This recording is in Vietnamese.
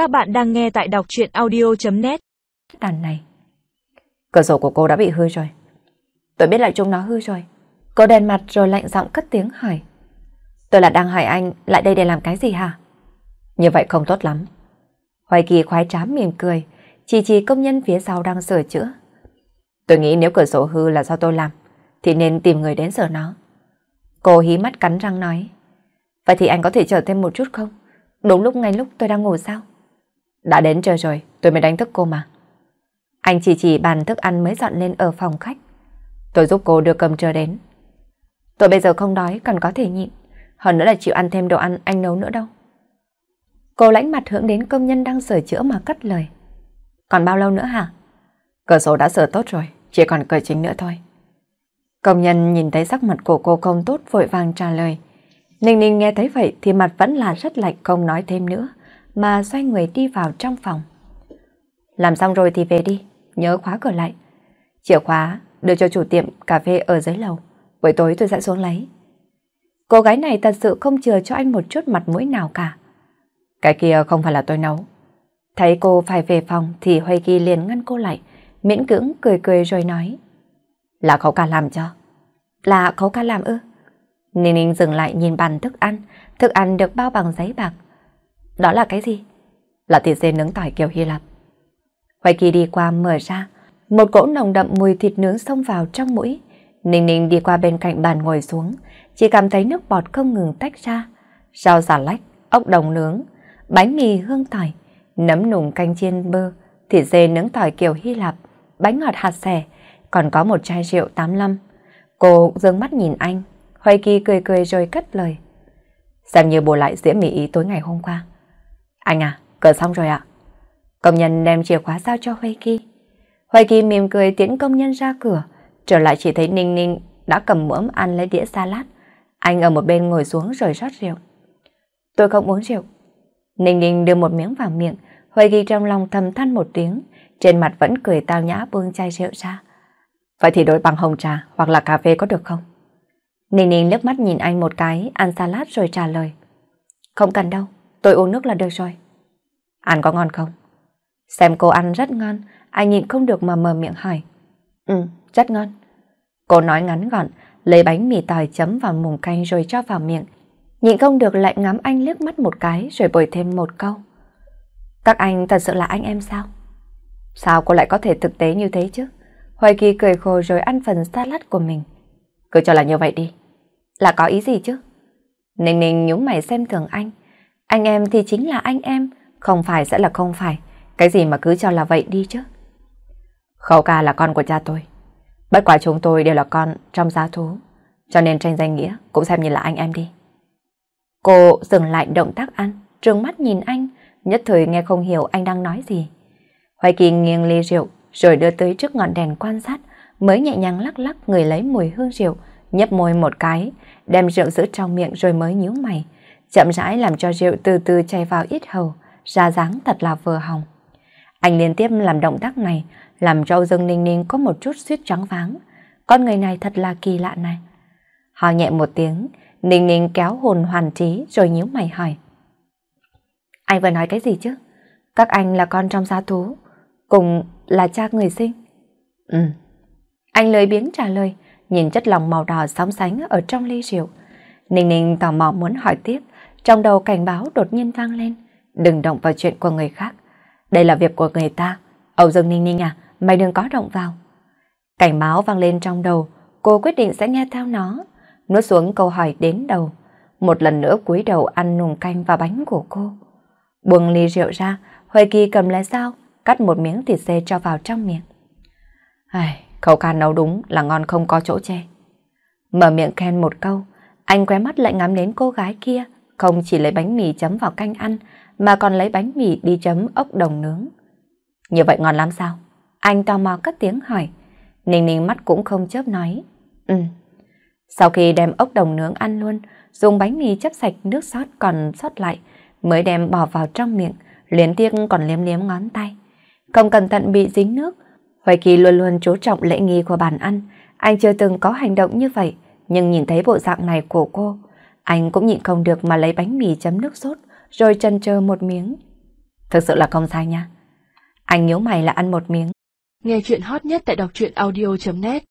Các bạn đang nghe tại đọc chuyện audio.net Đàn này. Cửa sổ của cô đã bị hư rồi. Tôi biết lại chúng nó hư rồi. Cô đèn mặt rồi lạnh giọng cất tiếng hỏi. Tôi là đang hỏi anh lại đây để làm cái gì hả? Như vậy không tốt lắm. Hoài Kỳ khoái trám mỉm cười Chỉ chỉ công nhân phía sau đang sửa chữa. Tôi nghĩ nếu cửa sổ hư là do tôi làm Thì nên tìm người đến sửa nó. Cô hí mắt cắn răng nói. Vậy thì anh có thể chờ thêm một chút không? Đúng lúc ngay lúc tôi đang ngủ sao? Đã đến chờ rồi, tôi mới đánh thức cô mà. Anh chỉ chỉ bàn thức ăn mới dọn lên ở phòng khách. Tôi giúp cô đưa cơm trưa đến. Tôi bây giờ không đói, còn có thể nhịn. Hơn nữa là chịu ăn thêm đồ ăn anh nấu nữa đâu. Cô lãnh mặt hướng đến công nhân đang sửa chữa mà cất lời. Còn bao lâu nữa hả? Cửa sổ đã sửa tốt rồi, chỉ còn cửa chính nữa thôi. Công nhân nhìn thấy sắc mặt của cô không tốt vội vàng trả lời. Ninh Ninh nghe thấy vậy thì mặt vẫn là rất lạnh không nói thêm nữa, mà xoay người đi vào trong phòng. Làm xong rồi thì về đi, nhớ khóa cửa lại. Chìa khóa đưa cho chủ tiệm cà phê ở dưới lầu, buổi tối tôi sẽ xuống lấy. Cô gái này thật sự không chừa cho anh một chút mặt mũi nào cả. Cái kia không phải là tôi nấu. Thấy cô phải về phòng thì Huy Kỳ liền ngăn cô lại, miễn cưỡng cười cười rồi nói. Là khấu ca làm cho. Là khấu ca làm ư? Ninh Ninh dừng lại nhìn bàn thức ăn, thức ăn được bao bằng giấy bạc. Đó là cái gì? Là thịt dê nướng tỏi kiểu Hy Lạp. Hoài Kỳ đi qua mở ra, một cỗ nồng đậm mùi thịt nướng xông vào trong mũi. Ninh Ninh đi qua bên cạnh bàn ngồi xuống, chỉ cảm thấy nước bọt không ngừng tách ra. Rau xà lách, ốc đồng nướng, bánh mì hương tỏi, nấm nùng canh chiên bơ, thịt dê nướng tỏi kiểu Hy Lạp, bánh ngọt hạt xẻ, còn có một chai rượu 85. Cô dương mắt nhìn anh, Hoài Kỳ cười cười rồi cất lời. Xem như bù lại diễm mỹ ý tối ngày hôm qua. Anh à, cửa xong rồi ạ. Công nhân đem chìa khóa giao cho Hoài Kỳ. Hoài Kỳ mỉm cười tiễn công nhân ra cửa, trở lại chỉ thấy Ninh Ninh đã cầm muỗng ăn lấy đĩa salad. Anh ở một bên ngồi xuống rồi rót rượu. Tôi không uống rượu. Ninh Ninh đưa một miếng vào miệng, Hoài Kỳ trong lòng thầm than một tiếng, trên mặt vẫn cười tao nhã buông chai rượu ra. Vậy thì đổi bằng hồng trà hoặc là cà phê có được không? Ninh Ninh liếc mắt nhìn anh một cái, ăn salad rồi trả lời. Không cần đâu, tôi uống nước là được rồi. Ăn có ngon không? Xem cô ăn rất ngon, anh nhịn không được mà mở miệng hỏi. Ừ, rất ngon. Cô nói ngắn gọn, lấy bánh mì tỏi chấm vào mùng canh rồi cho vào miệng. Nhịn không được lại ngắm anh liếc mắt một cái rồi bồi thêm một câu. Các anh thật sự là anh em sao? Sao cô lại có thể thực tế như thế chứ? Hoài Kỳ cười khổ rồi ăn phần salad của mình. Cứ cho là như vậy đi. Là có ý gì chứ? Ninh ninh nhúng mày xem thường anh. Anh em thì chính là anh em, không phải sẽ là không phải. Cái gì mà cứ cho là vậy đi chứ? Khẩu ca là con của cha tôi. Bất quả chúng tôi đều là con trong giá thú. Cho nên tranh danh nghĩa cũng xem như là anh em đi. Cô dừng lại động tác ăn, trừng mắt nhìn anh, nhất thời nghe không hiểu anh đang nói gì. Hoài Kỳ nghiêng ly rượu, rồi đưa tới trước ngọn đèn quan sát, mới nhẹ nhàng lắc lắc người lấy mùi hương rượu, nhấp môi một cái, đem rượu giữ trong miệng rồi mới nhíu mày, chậm rãi làm cho rượu từ từ chảy vào ít hầu, ra dáng thật là vừa hồng. Anh liên tiếp làm động tác này, làm cho Dương Ninh Ninh có một chút suýt trắng váng. Con người này thật là kỳ lạ này. Họ nhẹ một tiếng, Ninh Ninh kéo hồn hoàn trí rồi nhíu mày hỏi. Anh vừa nói cái gì chứ? Các anh là con trong gia thú, cùng là cha người sinh. Ừ. Anh lời biếng trả lời, nhìn chất lòng màu đỏ sóng sánh ở trong ly rượu. Ninh Ninh tò mò muốn hỏi tiếp, trong đầu cảnh báo đột nhiên vang lên. Đừng động vào chuyện của người khác. Đây là việc của người ta. Âu Dương Ninh Ninh à, mày đừng có động vào. Cảnh báo vang lên trong đầu, cô quyết định sẽ nghe theo nó. Nuốt xuống câu hỏi đến đầu. Một lần nữa cúi đầu ăn nùng canh và bánh của cô. Buông ly rượu ra, Huệ Kỳ cầm lấy dao, cắt một miếng thịt dê cho vào trong miệng. Ai, khẩu ca nấu đúng là ngon không có chỗ chê. Mở miệng khen một câu, anh quay mắt lại ngắm đến cô gái kia, không chỉ lấy bánh mì chấm vào canh ăn, mà còn lấy bánh mì đi chấm ốc đồng nướng. Như vậy ngon lắm sao? Anh tò mò cất tiếng hỏi. Ninh ninh mắt cũng không chớp nói. Ừ. Sau khi đem ốc đồng nướng ăn luôn, dùng bánh mì chấp sạch nước sót còn sót lại, mới đem bỏ vào trong miệng, liên tiếc còn liếm liếm ngón tay. Không cẩn thận bị dính nước. Hoài Kỳ luôn luôn chú trọng lễ nghi của bàn ăn. Anh chưa từng có hành động như vậy, nhưng nhìn thấy bộ dạng này của cô, anh cũng nhịn không được mà lấy bánh mì chấm nước sốt, rồi chân chờ một miếng. Thực sự là không sai nha. Anh nhớ mày là ăn một miếng. Nghe chuyện hot nhất tại đọc truyện audio.net